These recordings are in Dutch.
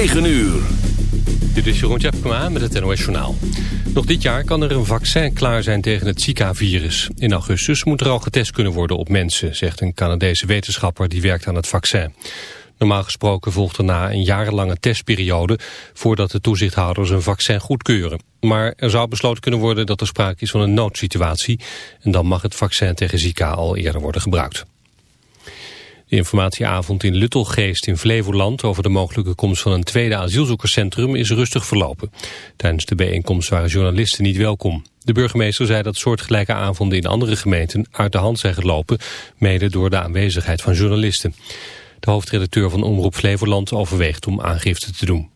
9 uur. Dit is Jeroen Tjepkema met het NOS Journaal. Nog dit jaar kan er een vaccin klaar zijn tegen het Zika-virus. In augustus moet er al getest kunnen worden op mensen... zegt een Canadese wetenschapper die werkt aan het vaccin. Normaal gesproken volgt na een jarenlange testperiode... voordat de toezichthouders een vaccin goedkeuren. Maar er zou besloten kunnen worden dat er sprake is van een noodsituatie... en dan mag het vaccin tegen Zika al eerder worden gebruikt. De informatieavond in Luttelgeest in Flevoland over de mogelijke komst van een tweede asielzoekerscentrum is rustig verlopen. Tijdens de bijeenkomst waren journalisten niet welkom. De burgemeester zei dat soortgelijke avonden in andere gemeenten uit de hand zijn gelopen, mede door de aanwezigheid van journalisten. De hoofdredacteur van Omroep Flevoland overweegt om aangifte te doen.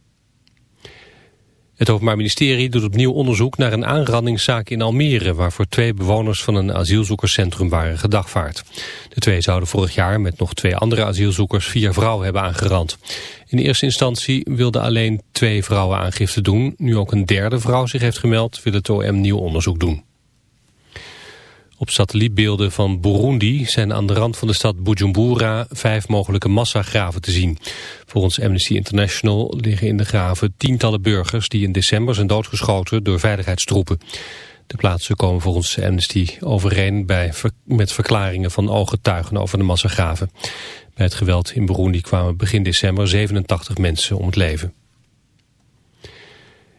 Het Openbaar Ministerie doet opnieuw onderzoek naar een aanrandingszaak in Almere... waarvoor twee bewoners van een asielzoekerscentrum waren gedagvaard. De twee zouden vorig jaar met nog twee andere asielzoekers vier vrouwen hebben aangerand. In eerste instantie wilden alleen twee vrouwen aangifte doen. Nu ook een derde vrouw zich heeft gemeld, wil het OM nieuw onderzoek doen. Op satellietbeelden van Burundi zijn aan de rand van de stad Bujumbura vijf mogelijke massagraven te zien. Volgens Amnesty International liggen in de graven tientallen burgers die in december zijn doodgeschoten door veiligheidstroepen. De plaatsen komen volgens Amnesty overeen bij, met verklaringen van ooggetuigen over de massagraven. Bij het geweld in Burundi kwamen begin december 87 mensen om het leven.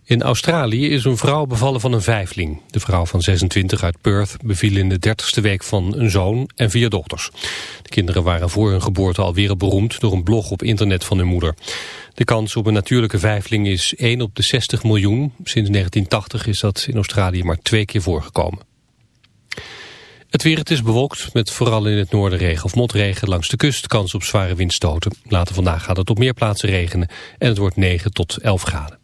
In Australië is een vrouw bevallen van een vijfling. De vrouw van 26 uit Perth beviel in de dertigste week van een zoon en vier dochters. De kinderen waren voor hun geboorte al wereldberoemd door een blog op internet van hun moeder. De kans op een natuurlijke vijfling is 1 op de 60 miljoen. Sinds 1980 is dat in Australië maar twee keer voorgekomen. Het weer, het is bewolkt, met vooral in het noorden regen of motregen langs de kust, kans op zware windstoten. Later vandaag gaat het op meer plaatsen regenen en het wordt 9 tot 11 graden.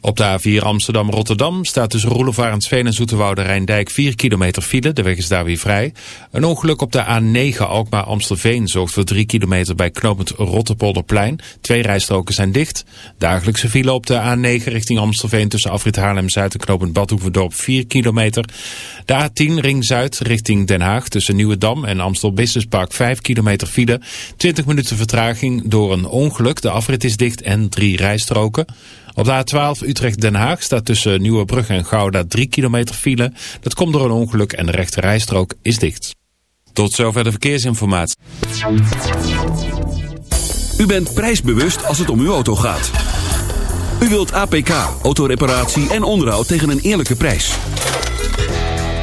Op de A4 Amsterdam-Rotterdam staat tussen Roelevarensveen en Zoeterwoude Rijndijk 4 kilometer file. De weg is daar weer vrij. Een ongeluk op de A9 Alkmaar-Amstelveen zorgt voor 3 kilometer bij knooppunt Rottepolderplein. Twee rijstroken zijn dicht. Dagelijkse file op de A9 richting Amstelveen tussen Afrit Haarlem-Zuid en knooppunt Badhoevedorp 4 kilometer. De A10 Ring Zuid richting Den Haag tussen Nieuwedam en Amstel Business Park 5 kilometer file. 20 minuten vertraging door een ongeluk. De afrit is dicht en drie rijstroken. Op de A12 Utrecht-Den Haag staat tussen Nieuwebrug en Gouda 3 kilometer file. Dat komt door een ongeluk en de rechte rijstrook is dicht. Tot zover de verkeersinformatie. U bent prijsbewust als het om uw auto gaat. U wilt APK, autoreparatie en onderhoud tegen een eerlijke prijs.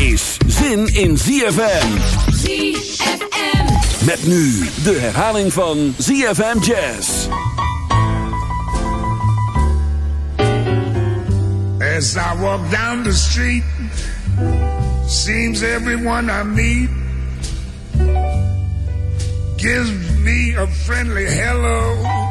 Is zin in ZFM. ZFM. Met nu de herhaling van ZFM Jazz. As I walk down the street, seems everyone I meet gives me a friendly hello.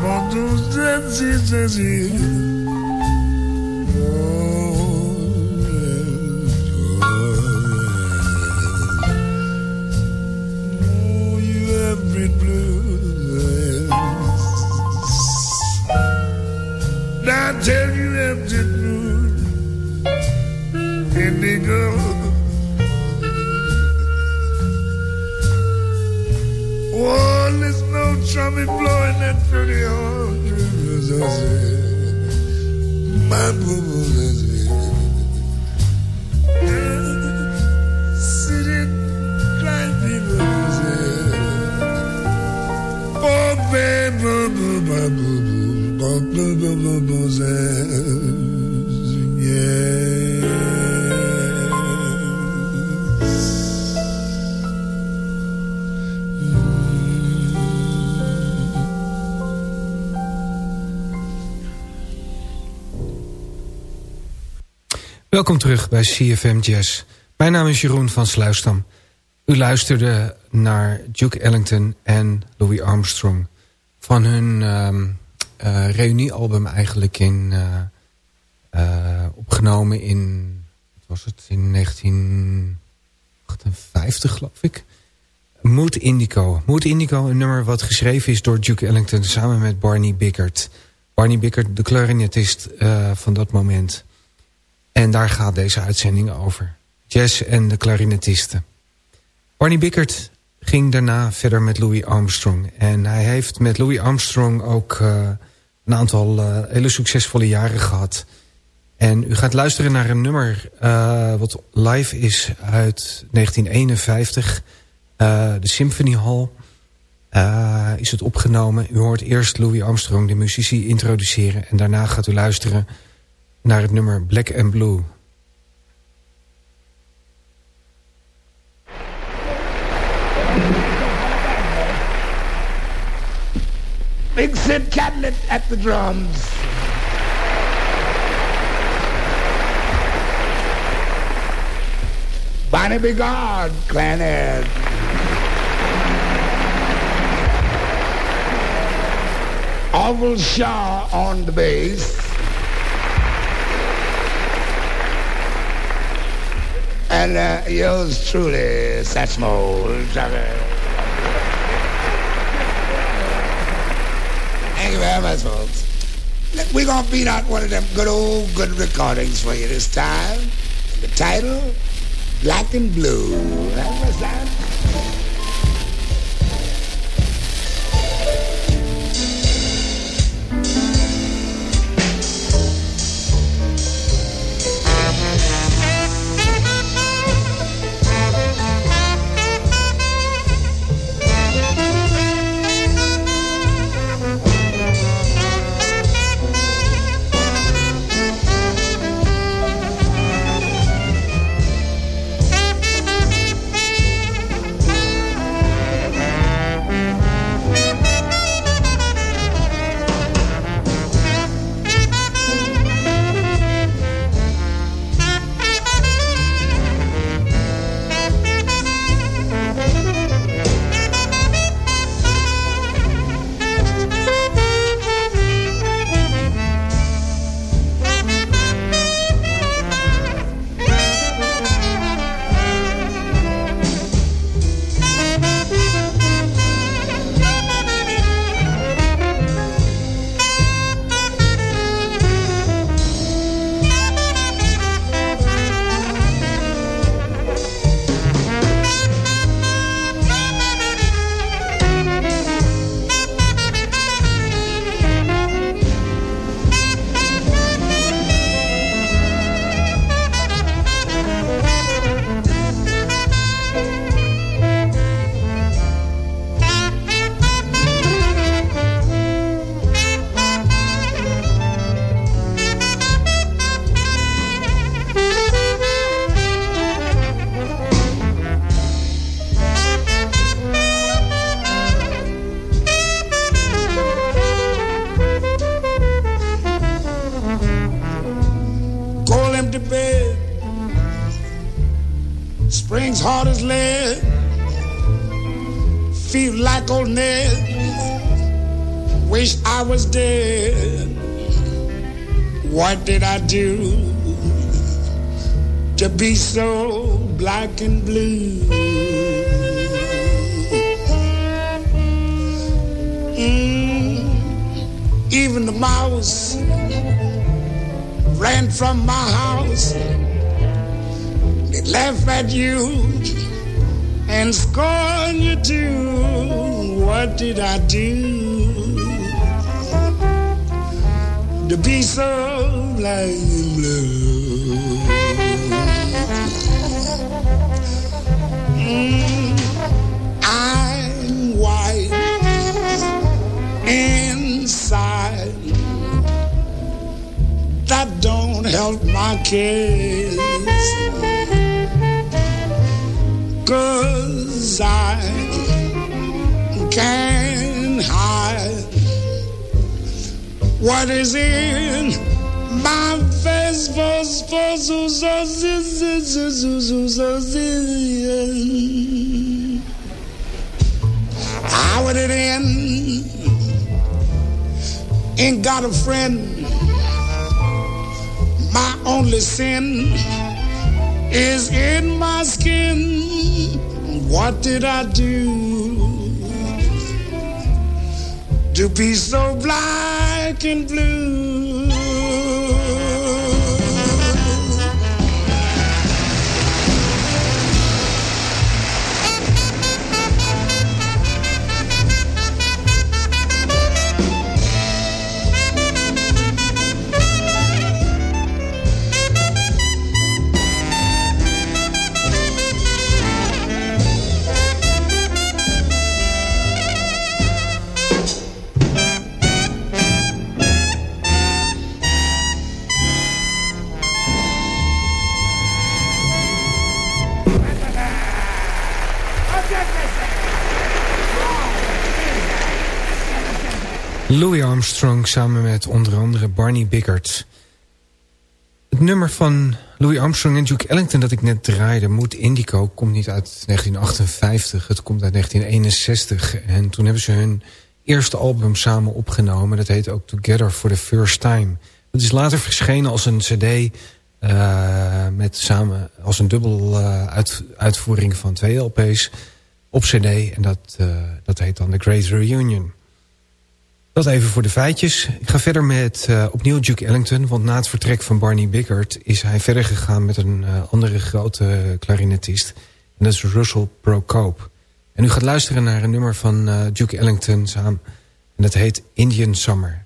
Bom, tu, tu, tu, tu, Terug bij CFM Jazz. Mijn naam is Jeroen van Sluisdam. U luisterde naar Duke Ellington en Louis Armstrong... van hun eh, reuniealbum eigenlijk in, eh, eh, opgenomen in... Wat was het? In 1958 geloof ik. Mood Indigo. Mood Indigo, een nummer wat geschreven is door Duke Ellington... samen met Barney Bickert. Barney Bickert, de clarinetist van dat moment... En daar gaat deze uitzending over. Jazz en de klarinetisten. Barney Bickert ging daarna verder met Louis Armstrong. En hij heeft met Louis Armstrong ook uh, een aantal uh, hele succesvolle jaren gehad. En u gaat luisteren naar een nummer uh, wat live is uit 1951. de Symphony Hall is het opgenomen. U hoort eerst Louis Armstrong, de muzici, introduceren. En daarna gaat u luisteren naar het nummer Black and Blue. Big Sid Catlett at the drums. Bonnie Bigard, clarinet. Orville Shaw on the bass. And uh, yours truly, Satchmo. Thank you very much, folks. We're going to beat out one of them good old good recordings for you this time. The title, Black and Blue. That's that. I do to be so blind blue? Mm, I'm white inside. That don't help my case. Cause I can't hide what is in my face for How would it end? Ain't got a friend. My only sin is in my skin. What did I do? To be so black and blue? Louis Armstrong samen met onder andere Barney Bickert. Het nummer van Louis Armstrong en Duke Ellington dat ik net draaide... Mood Indico komt niet uit 1958, het komt uit 1961. En toen hebben ze hun eerste album samen opgenomen. Dat heet ook Together for the First Time. Dat is later verschenen als een cd... Uh, met samen als een dubbel uit, uitvoering van twee LP's op cd. En dat, uh, dat heet dan The Great Reunion. Dat even voor de feitjes. Ik ga verder met uh, opnieuw Duke Ellington. Want na het vertrek van Barney Bickert is hij verder gegaan met een uh, andere grote klarinetist. En dat is Russell Procope. En u gaat luisteren naar een nummer van uh, Duke Ellington samen. En dat heet Indian Summer.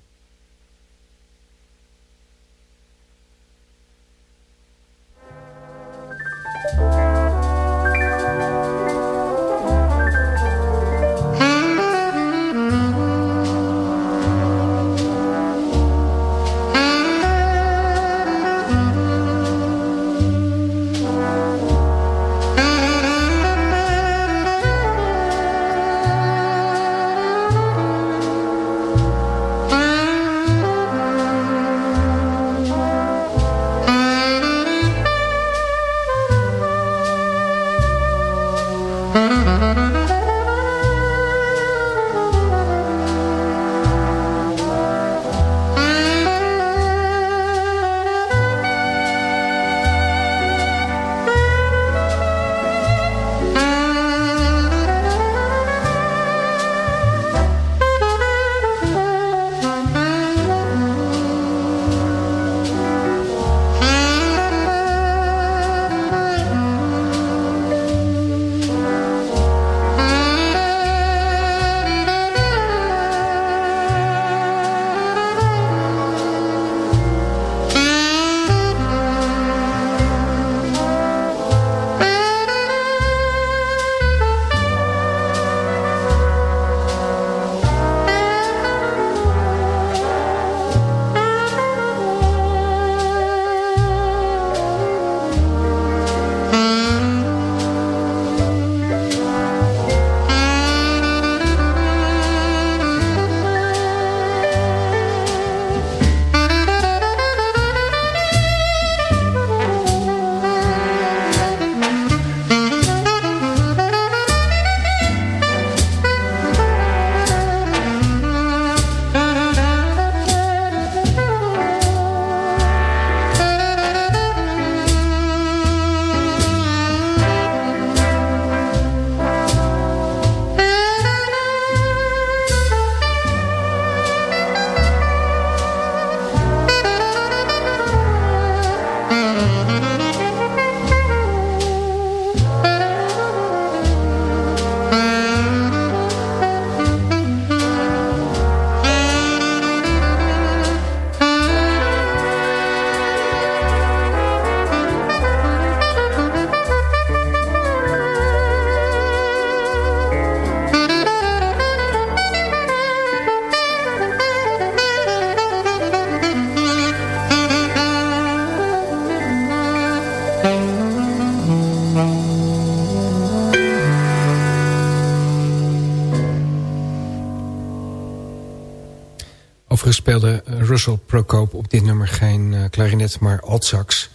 Procope op dit nummer geen klarinet, maar altsax.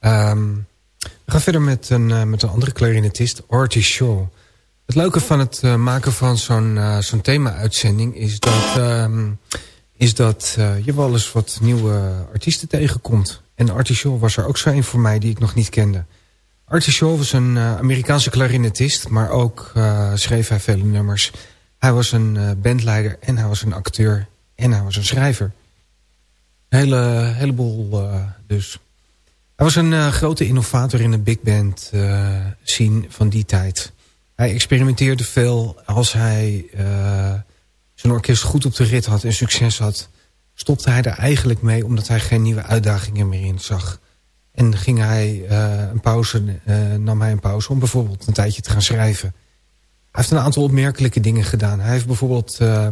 Um, we gaan verder met een, met een andere klarinetist, Artie Shaw. Het leuke van het maken van zo'n zo'n thema-uitzending is dat, um, is dat je wel eens wat nieuwe artiesten tegenkomt. En Artie Shaw was er ook zo een voor mij die ik nog niet kende. Artie Shaw was een uh, Amerikaanse klarinetist, maar ook uh, schreef hij vele nummers. Hij was een uh, bandleider en hij was een acteur en hij was een schrijver. Hele, heleboel dus. Hij was een grote innovator in de big band scene van die tijd. Hij experimenteerde veel als hij zijn orkest goed op de rit had en succes had. Stopte hij er eigenlijk mee omdat hij geen nieuwe uitdagingen meer in zag. En ging hij uh, een pauze, uh, nam hij een pauze om bijvoorbeeld een tijdje te gaan schrijven. Hij heeft een aantal opmerkelijke dingen gedaan. Hij heeft bijvoorbeeld uh,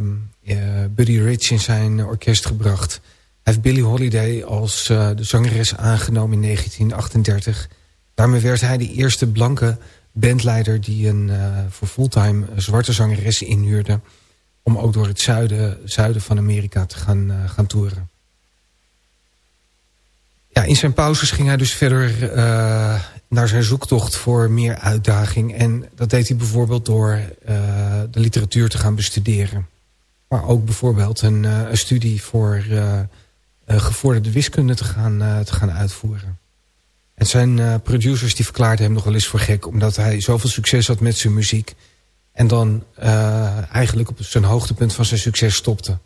Buddy Rich in zijn orkest gebracht. Heeft Billie Holiday als de zangeres aangenomen in 1938. Daarmee werd hij de eerste blanke bandleider die een voor fulltime zwarte zangeres inhuurde. Om ook door het zuiden, zuiden van Amerika te gaan, gaan toeren ja, in zijn pauzes ging hij dus verder uh, naar zijn zoektocht voor meer uitdaging. En dat deed hij bijvoorbeeld door uh, de literatuur te gaan bestuderen. Maar ook bijvoorbeeld een, uh, een studie voor gevorderde wiskunde te gaan, te gaan uitvoeren. En zijn producers die verklaarden hem nog wel eens voor gek... omdat hij zoveel succes had met zijn muziek... en dan eigenlijk op zijn hoogtepunt van zijn succes stopte.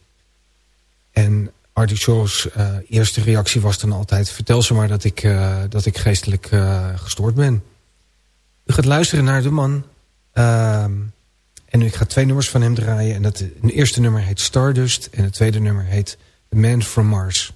En Artie Shaw's eerste reactie was dan altijd... vertel ze maar dat ik, dat ik geestelijk gestoord ben. U gaat luisteren naar de man. Uh, en ik ga twee nummers van hem draaien. En dat, het eerste nummer heet Stardust... en het tweede nummer heet Man from Mars.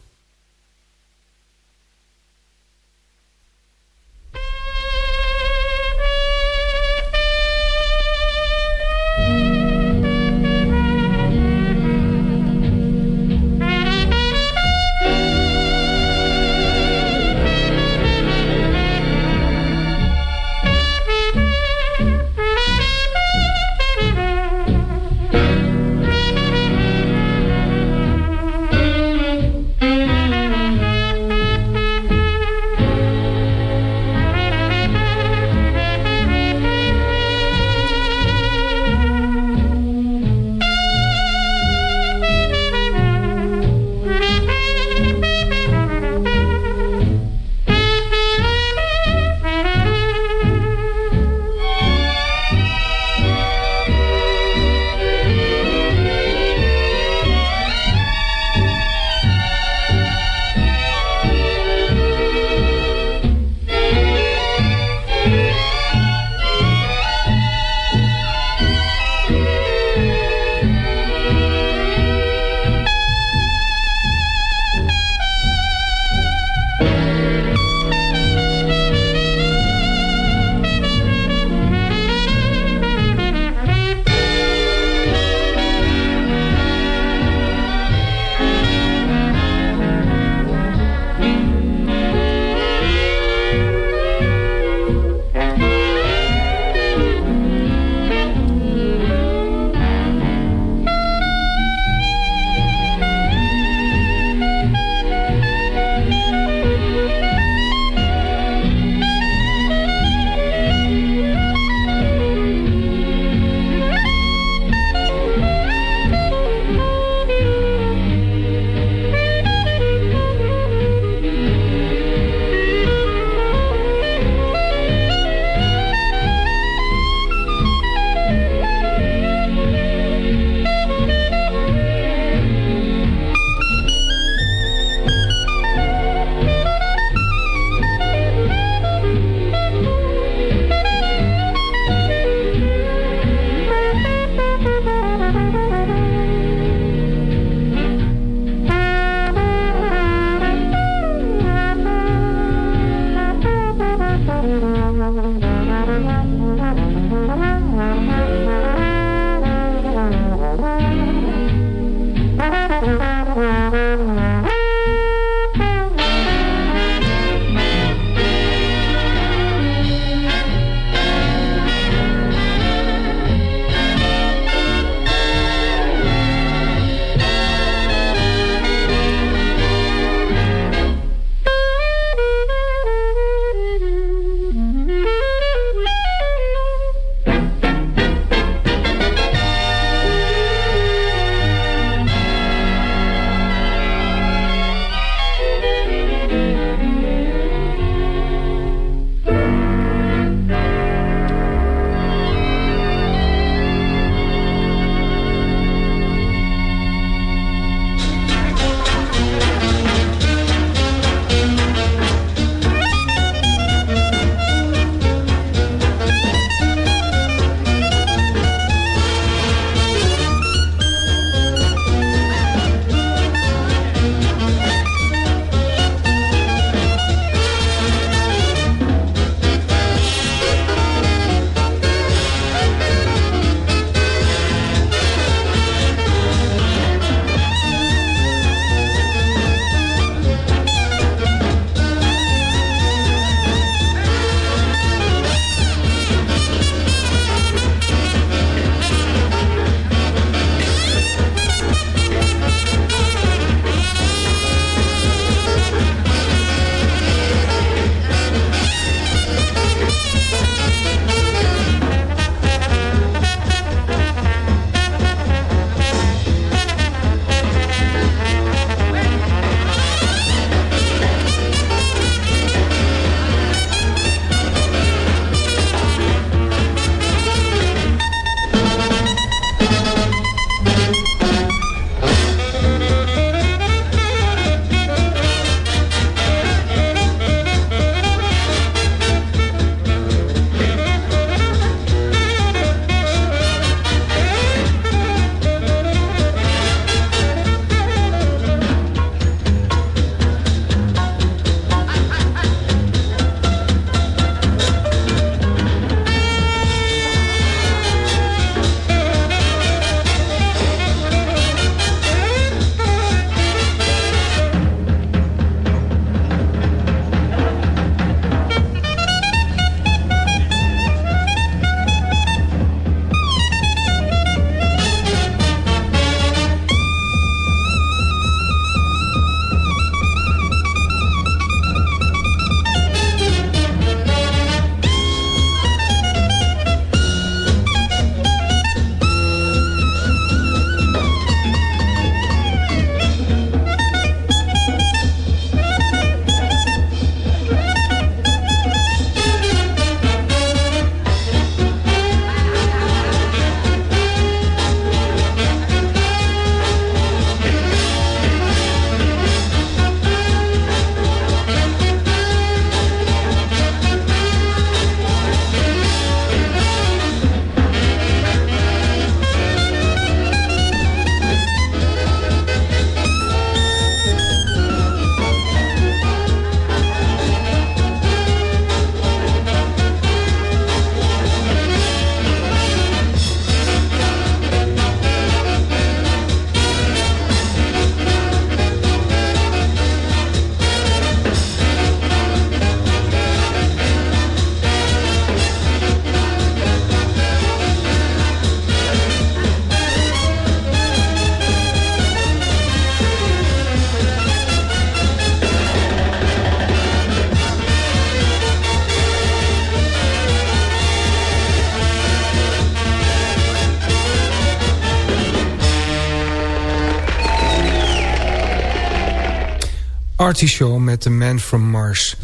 Artie Show met The Man From Mars.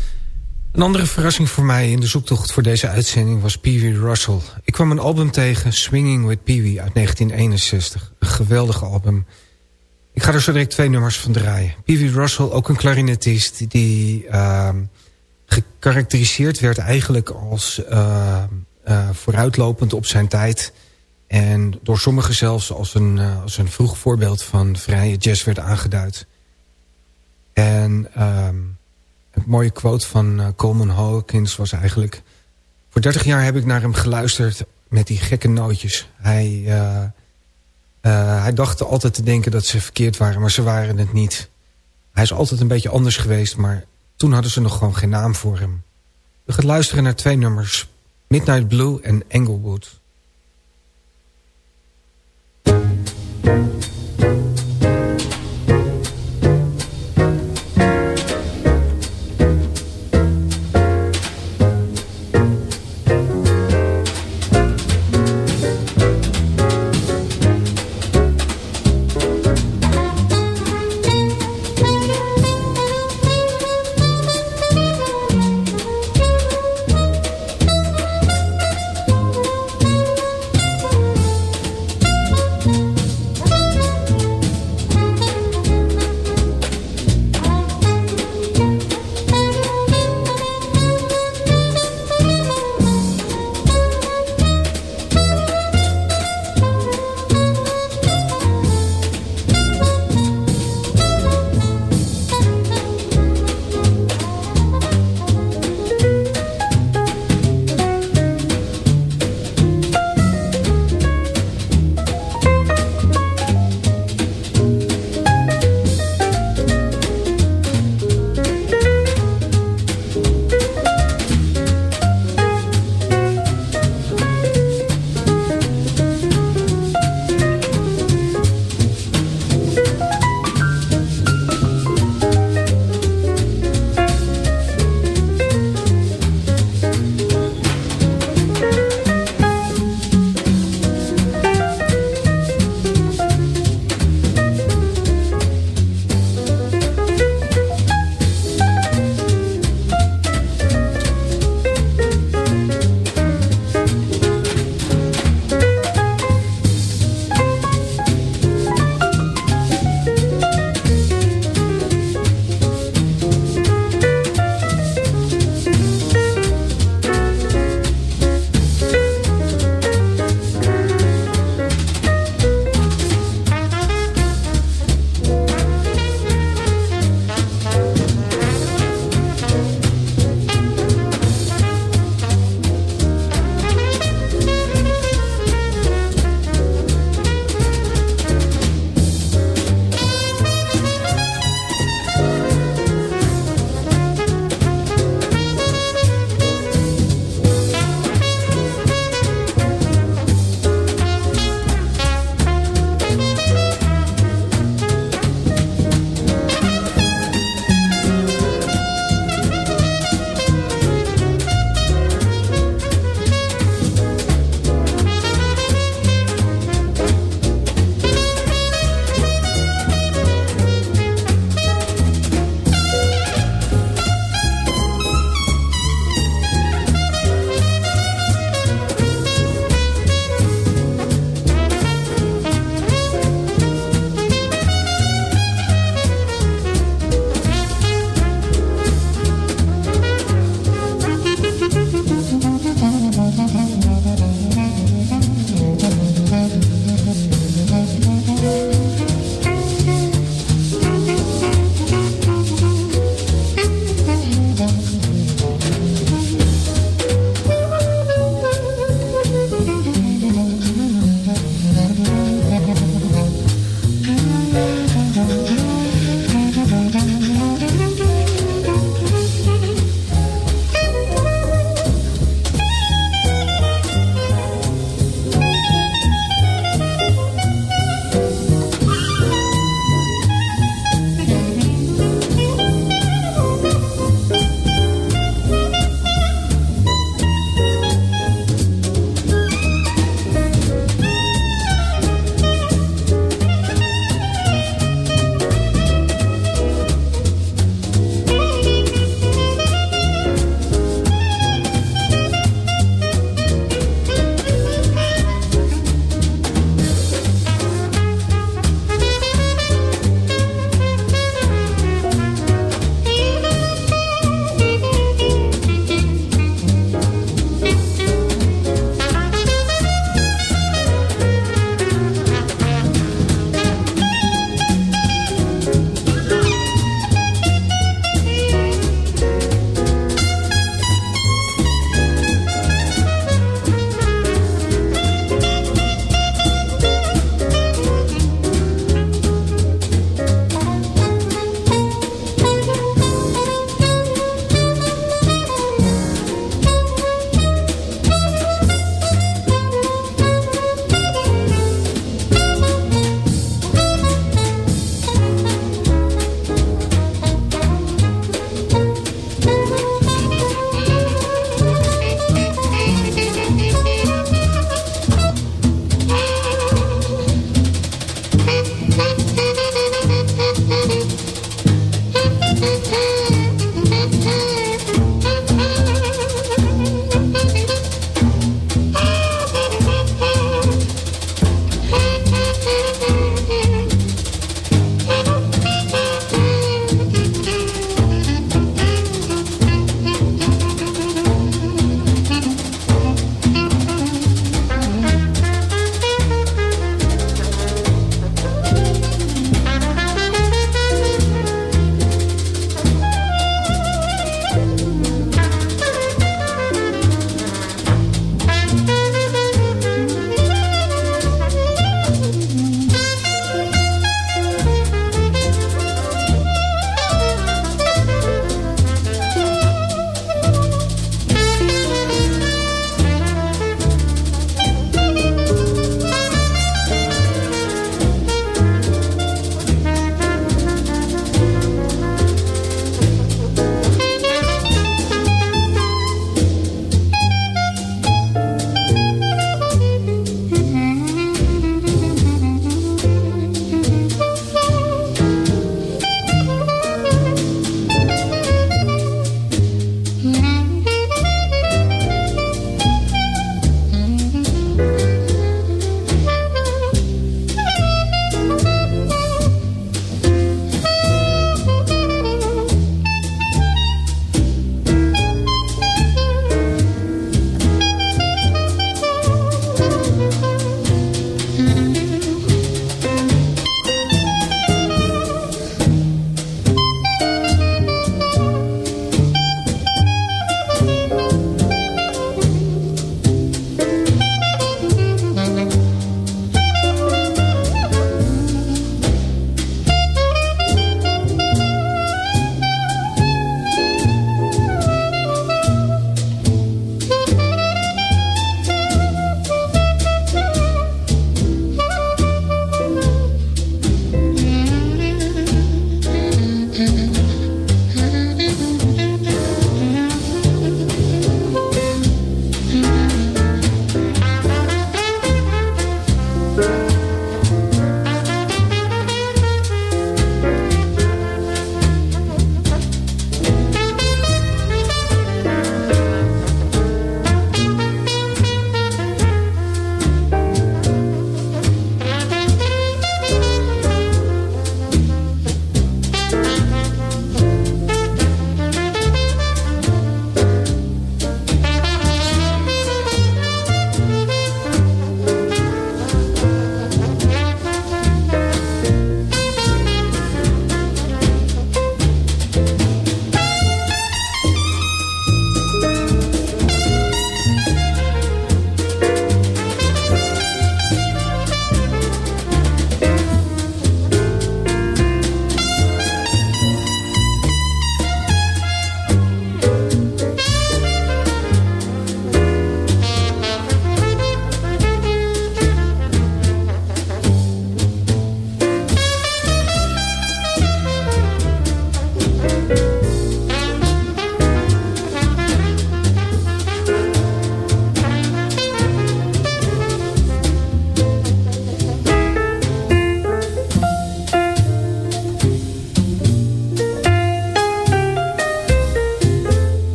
Een andere verrassing voor mij in de zoektocht voor deze uitzending was Pee Wee Russell. Ik kwam een album tegen, Swinging with Pee Wee uit 1961. Een geweldig album. Ik ga er zo direct twee nummers van draaien. Pee Wee Russell, ook een klarinetist die uh, gekarakteriseerd werd eigenlijk als uh, uh, vooruitlopend op zijn tijd... En door sommigen zelfs als een, uh, als een vroeg voorbeeld van vrije jazz werd aangeduid. En um, het mooie quote van uh, Coleman Hawkins was eigenlijk... Voor 30 jaar heb ik naar hem geluisterd met die gekke nootjes. Hij, uh, hij dacht altijd te denken dat ze verkeerd waren, maar ze waren het niet. Hij is altijd een beetje anders geweest, maar toen hadden ze nog gewoon geen naam voor hem. We gaan luisteren naar twee nummers. Midnight Blue en Englewood.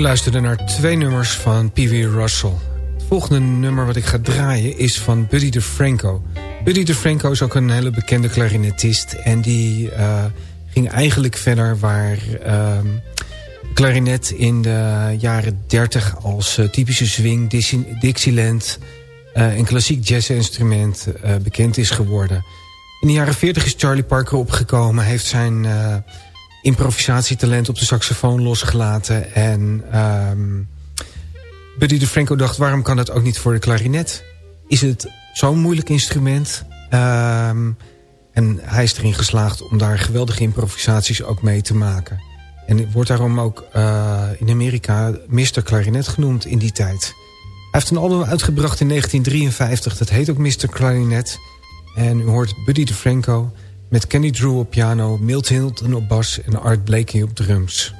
Luisterde naar twee nummers van Wee Russell. Het volgende nummer wat ik ga draaien is van Buddy DeFranco. Buddy DeFranco is ook een hele bekende clarinetist. En die uh, ging eigenlijk verder waar uh, clarinet in de jaren 30 als uh, typische swing, Dixieland uh, en klassiek jazzinstrument bekend is geworden. In de jaren 40 is Charlie Parker opgekomen. heeft zijn improvisatietalent op de saxofoon losgelaten. En um, Buddy DeFranco dacht, waarom kan dat ook niet voor de klarinet? Is het zo'n moeilijk instrument? Um, en hij is erin geslaagd om daar geweldige improvisaties ook mee te maken. En wordt daarom ook uh, in Amerika Mr. Clarinet genoemd in die tijd. Hij heeft een album uitgebracht in 1953, dat heet ook Mr. Clarinet. En u hoort Buddy DeFranco Met Kenny Drew op piano, Milt Hilton op bas en Art Blakey op drums.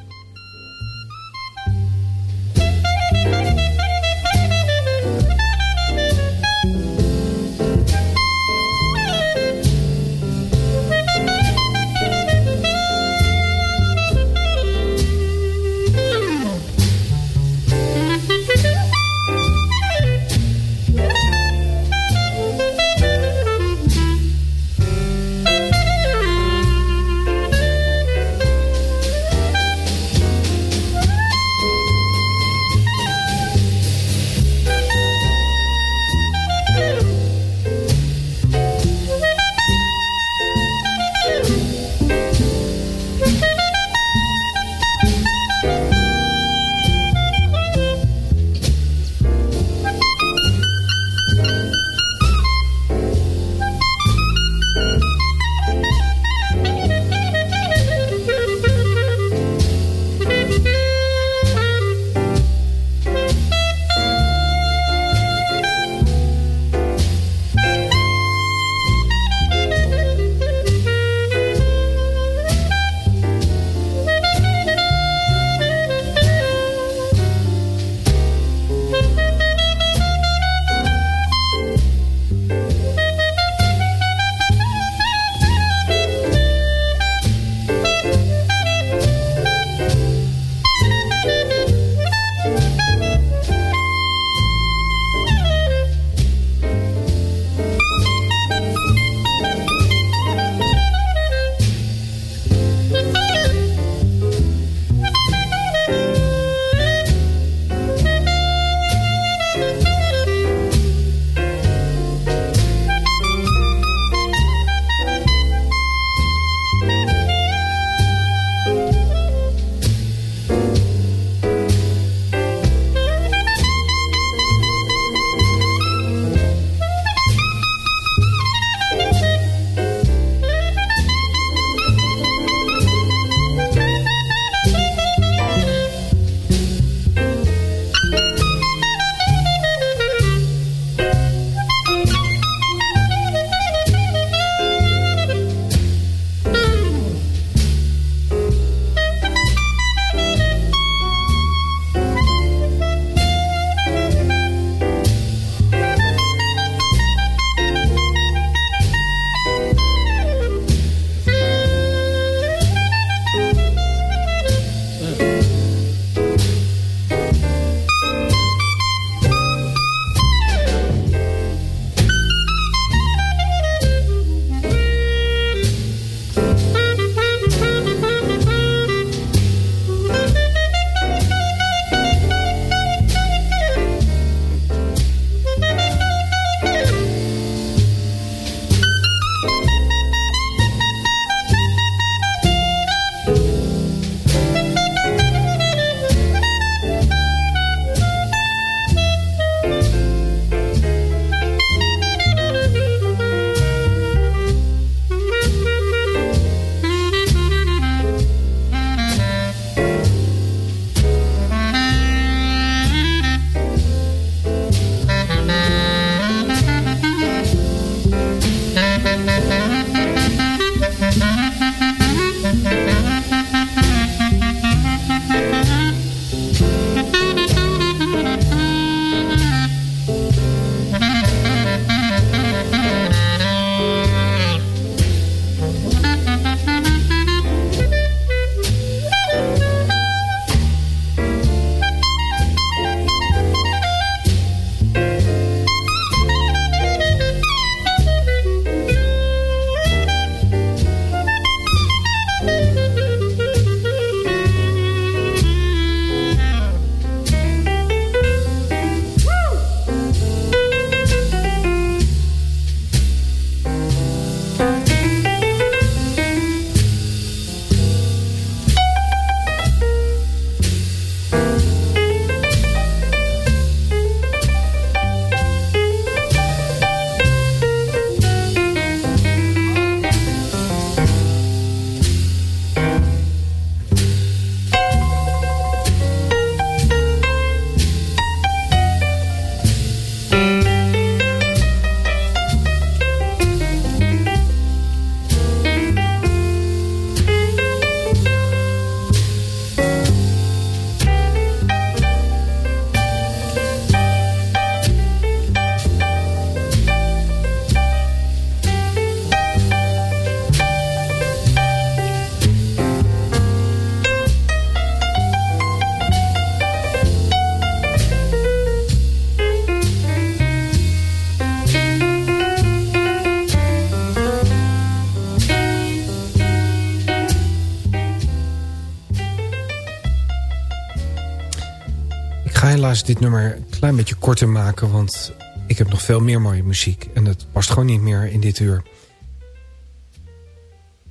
Helaas dit nummer een klein beetje korter maken... want ik heb nog veel meer mooie muziek. En dat past gewoon niet meer in dit uur.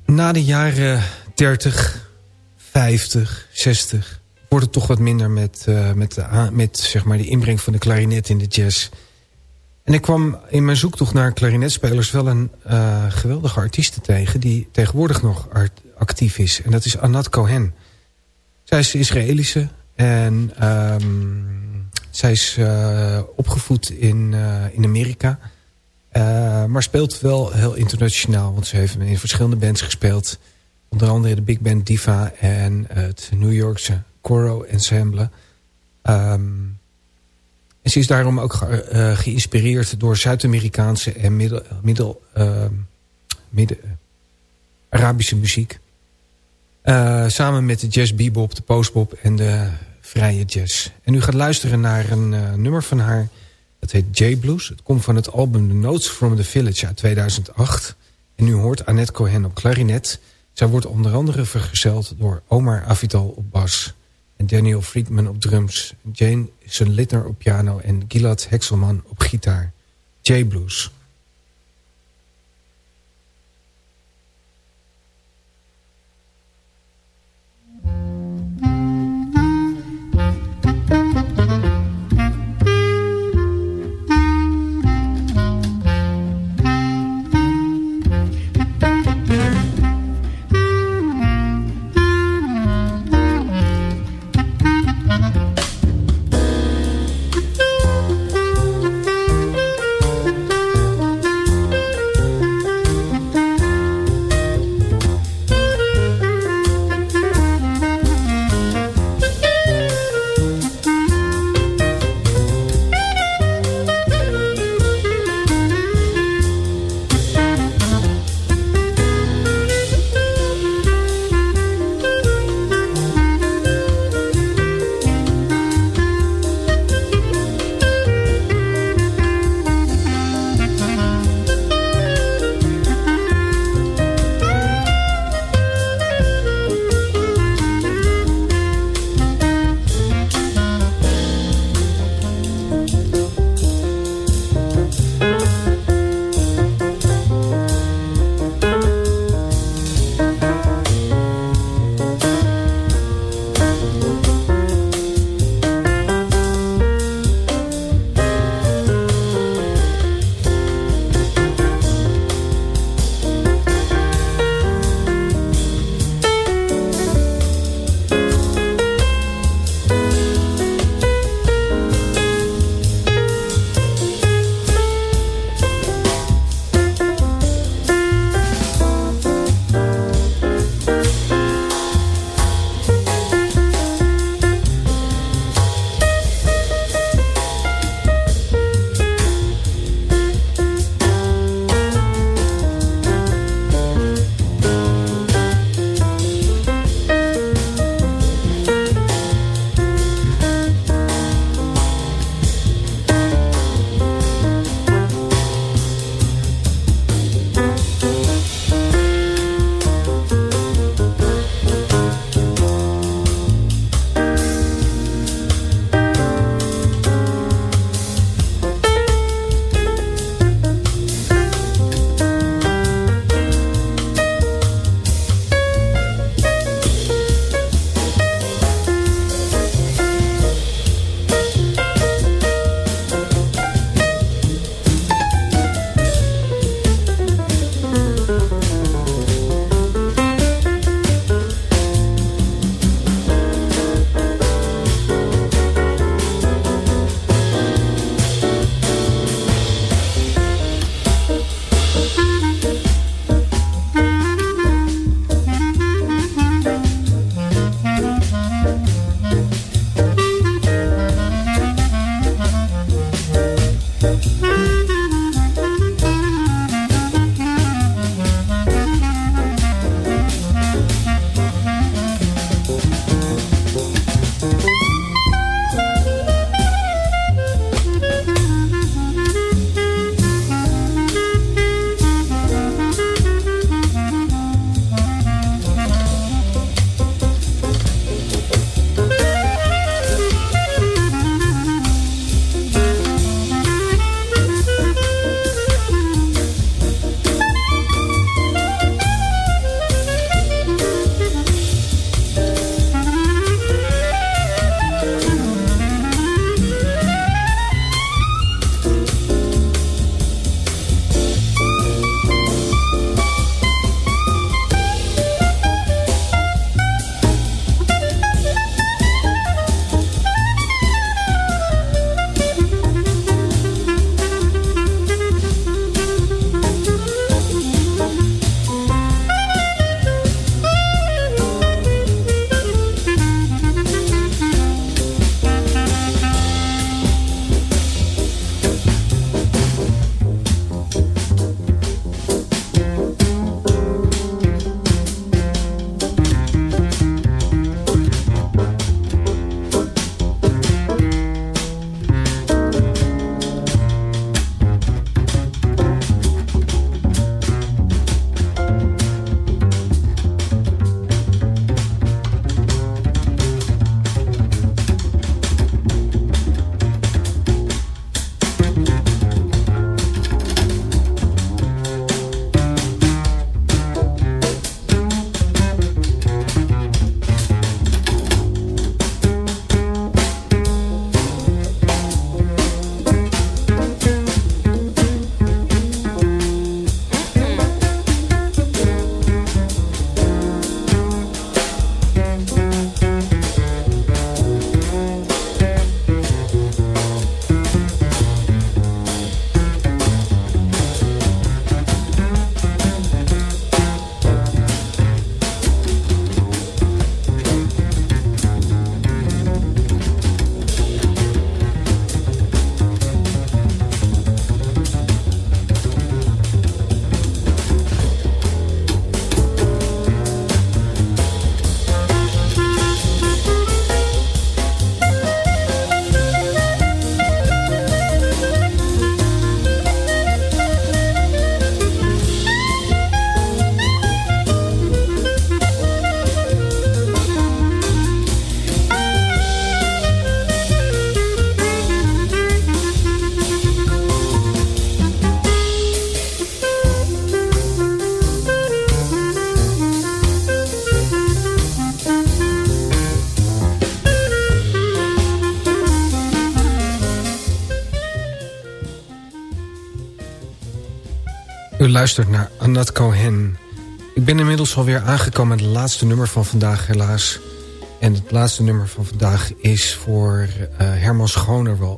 Na de jaren 30, 50, 60... wordt het toch wat minder met, uh, met, de, met zeg maar, de inbreng van de klarinet in de jazz... En ik kwam in mijn zoektocht naar klarinetspelers wel een uh, geweldige artiest tegen... die tegenwoordig nog actief is. En dat is Anat Cohen. Zij is Israëlische en um, zij is uh, opgevoed in, uh, in Amerika. maar speelt wel heel internationaal. Want ze heeft in verschillende bands gespeeld. Onder andere de Big Band Diva en het New Yorkse Coro Ensemble... Um, en ze is daarom ook ge, geïnspireerd door Zuid-Amerikaanse en middel, uh, midden, Arabische muziek. Samen met de jazz bebop, de postbop en de vrije jazz. En u gaat luisteren naar een eh, nummer van haar. Dat heet J-Blues. Het komt van het album The Notes from the Village uit 2008. En u hoort Annette Cohen op klarinet. Zij wordt onder andere vergezeld door Omar Avital op bas... en Daniel Friedman op drums, Jane Sunlitner op piano... en Gilad Hekselman op gitaar. J-Blues. U luistert naar Anat Cohen. Ik ben inmiddels alweer aangekomen met het laatste nummer van vandaag helaas. En het laatste nummer van vandaag is voor uh, Herman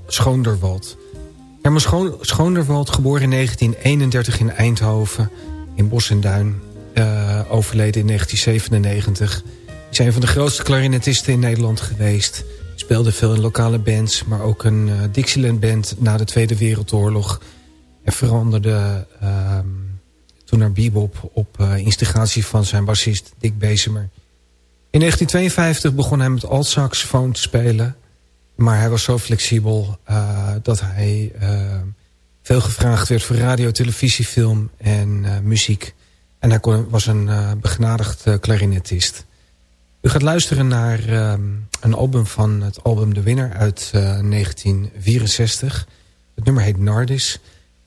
Schoonderwald. Herman Schoon geboren in 1931 in Eindhoven, in Bos en Duin. Uh, overleden in 1997. Is een van de grootste klarinetisten in Nederland geweest. Speelde veel in lokale bands, maar ook een uh, Dixieland band na de Tweede Wereldoorlog. En veranderde uh, toen naar bebop op uh, instigatie van zijn bassist Dick Bezemer. In 1952 begon hij met altsaxofoon te spelen. Maar hij was zo flexibel uh, dat hij uh, veel gevraagd werd voor radio, televisie, film en muziek. En hij kon, was een begenadigd klarinetist. U gaat luisteren naar een album van het album De Winner uit 1964. Het nummer heet Nardis.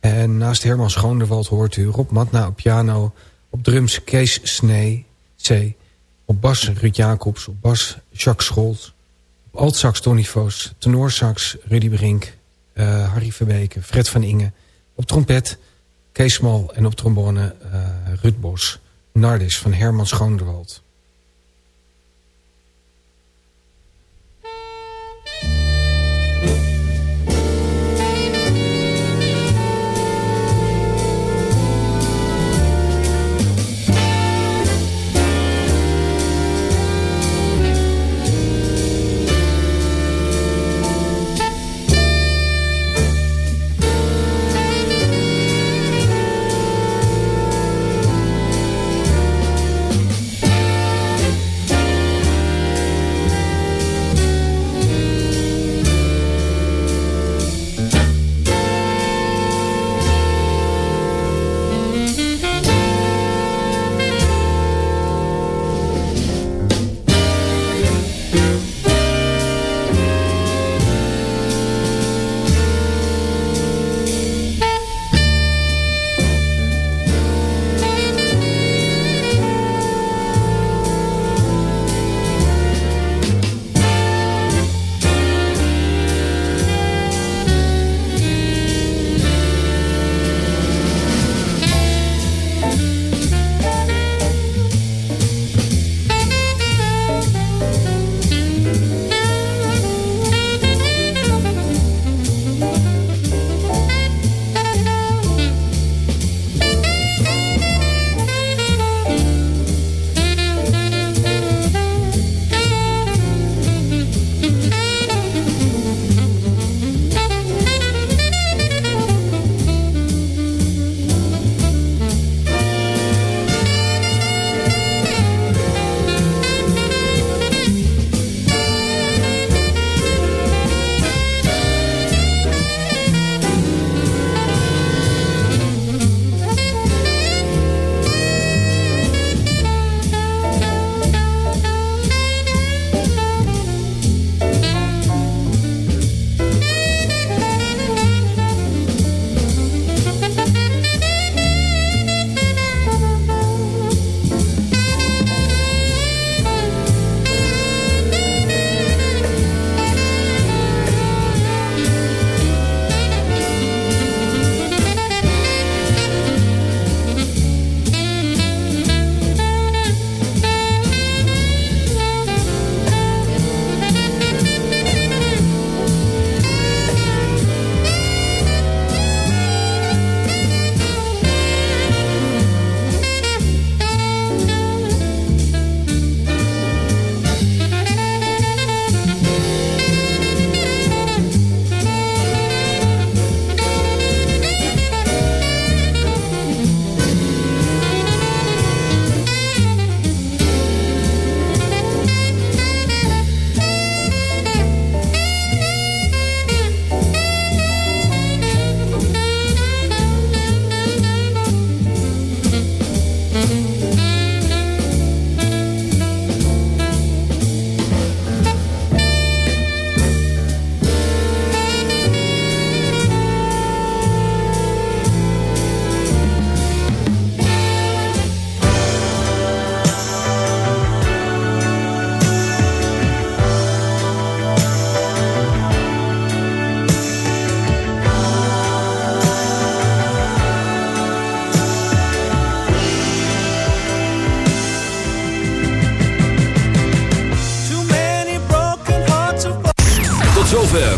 En naast Herman Schoonderwald hoort u Rob Matna op piano... op drums Kees Snee, C... op bas Ruud Jacobs, op bas Jacques Scholz... op altsax Tony Voos, tenorsax Rudy Brink... Uh, Harry Verbeke, Fred van Inge... op trompet Kees Smal en op trombone uh, Ruud Bos... Nardis van Herman Schoonderwald.